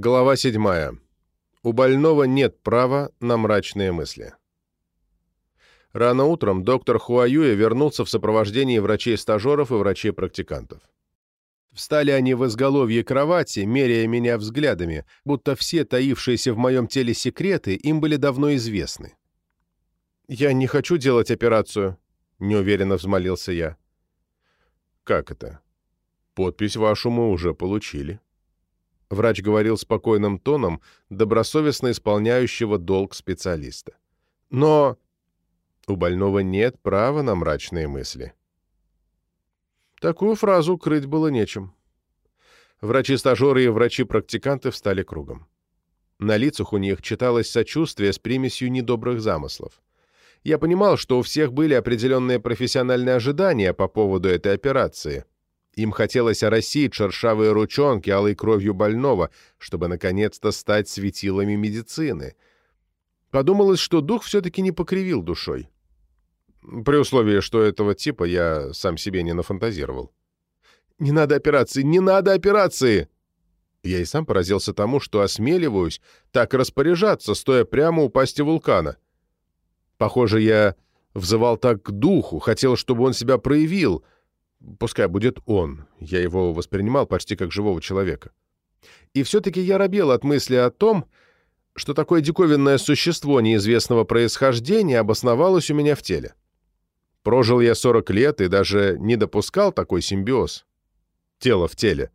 Глава 7. У больного нет права на мрачные мысли. Рано утром доктор Хуаюя вернулся в сопровождении врачей-стажеров и врачей-практикантов. Встали они в изголовье кровати, меряя меня взглядами, будто все таившиеся в моем теле секреты им были давно известны. «Я не хочу делать операцию», — неуверенно взмолился я. «Как это? Подпись вашу мы уже получили». Врач говорил спокойным тоном добросовестно исполняющего долг специалиста. Но у больного нет права на мрачные мысли. Такую фразу крыть было нечем. Врачи-стажеры и врачи-практиканты встали кругом. На лицах у них читалось сочувствие с примесью недобрых замыслов. Я понимал, что у всех были определенные профессиональные ожидания по поводу этой операции — им хотелось оросить шершавые ручонки алой кровью больного, чтобы наконец-то стать светилами медицины. Подумалось, что дух все-таки не покривил душой. При условии, что этого типа я сам себе не нафантазировал. «Не надо операции! Не надо операции!» Я и сам поразился тому, что осмеливаюсь так распоряжаться, стоя прямо у пасти вулкана. Похоже, я взывал так к духу, хотел, чтобы он себя проявил — Пускай будет он. Я его воспринимал почти как живого человека. И все-таки я робел от мысли о том, что такое диковинное существо неизвестного происхождения обосновалось у меня в теле. Прожил я 40 лет и даже не допускал такой симбиоз. Тело в теле.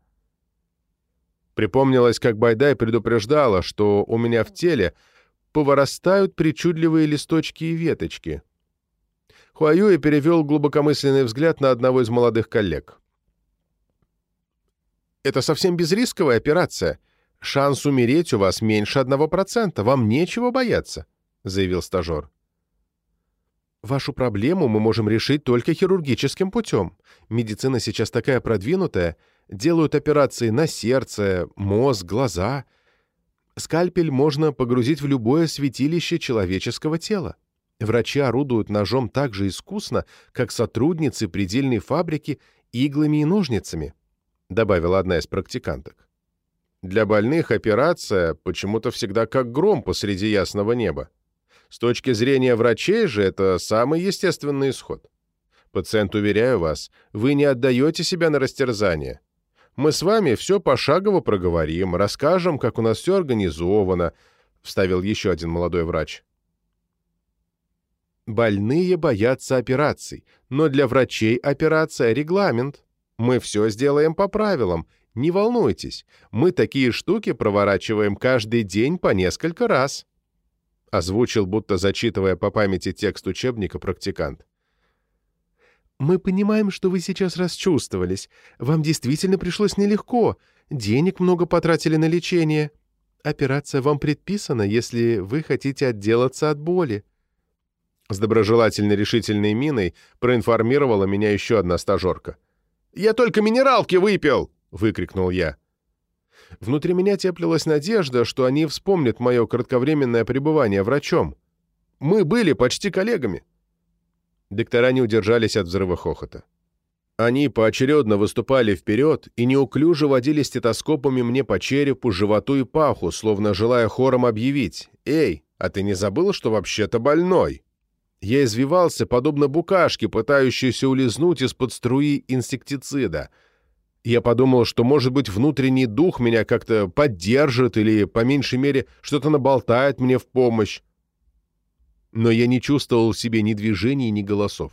Припомнилось, как Байдай предупреждала, что у меня в теле повырастают причудливые листочки и веточки — Хуаюэ перевел глубокомысленный взгляд на одного из молодых коллег. «Это совсем безрисковая операция. Шанс умереть у вас меньше одного процента. Вам нечего бояться», — заявил стажер. «Вашу проблему мы можем решить только хирургическим путем. Медицина сейчас такая продвинутая. Делают операции на сердце, мозг, глаза. Скальпель можно погрузить в любое святилище человеческого тела. Врачи орудуют ножом так же искусно, как сотрудницы предельной фабрики иглами и ножницами», — добавила одна из практиканток. «Для больных операция почему-то всегда как гром посреди ясного неба. С точки зрения врачей же это самый естественный исход. Пациент, уверяю вас, вы не отдаете себя на растерзание. Мы с вами все пошагово проговорим, расскажем, как у нас все организовано», — вставил еще один молодой врач. Больные боятся операций, но для врачей операция – регламент. Мы все сделаем по правилам, не волнуйтесь, мы такие штуки проворачиваем каждый день по несколько раз. Озвучил, будто зачитывая по памяти текст учебника практикант. «Мы понимаем, что вы сейчас расчувствовались. Вам действительно пришлось нелегко. Денег много потратили на лечение. Операция вам предписана, если вы хотите отделаться от боли. С доброжелательной решительной миной проинформировала меня еще одна стажерка. «Я только минералки выпил!» — выкрикнул я. Внутри меня теплилась надежда, что они вспомнят мое кратковременное пребывание врачом. Мы были почти коллегами. Доктора не удержались от взрыва хохота. Они поочередно выступали вперед и неуклюже водили стетоскопами мне по черепу, животу и паху, словно желая хором объявить «Эй, а ты не забыл, что вообще-то больной?» Я извивался, подобно букашке, пытающейся улизнуть из-под струи инсектицида. Я подумал, что, может быть, внутренний дух меня как-то поддержит или, по меньшей мере, что-то наболтает мне в помощь. Но я не чувствовал в себе ни движений, ни голосов.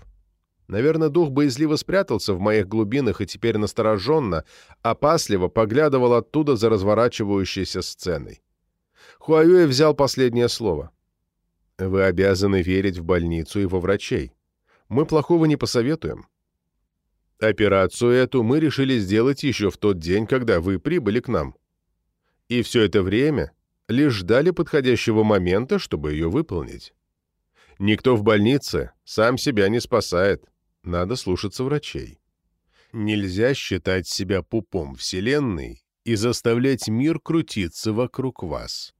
Наверное, дух боязливо спрятался в моих глубинах и теперь настороженно, опасливо поглядывал оттуда за разворачивающейся сценой. Хуаюэ взял последнее слово — вы обязаны верить в больницу и во врачей. Мы плохого не посоветуем. Операцию эту мы решили сделать еще в тот день, когда вы прибыли к нам. И все это время лишь ждали подходящего момента, чтобы ее выполнить. Никто в больнице сам себя не спасает. Надо слушаться врачей. Нельзя считать себя пупом Вселенной и заставлять мир крутиться вокруг вас.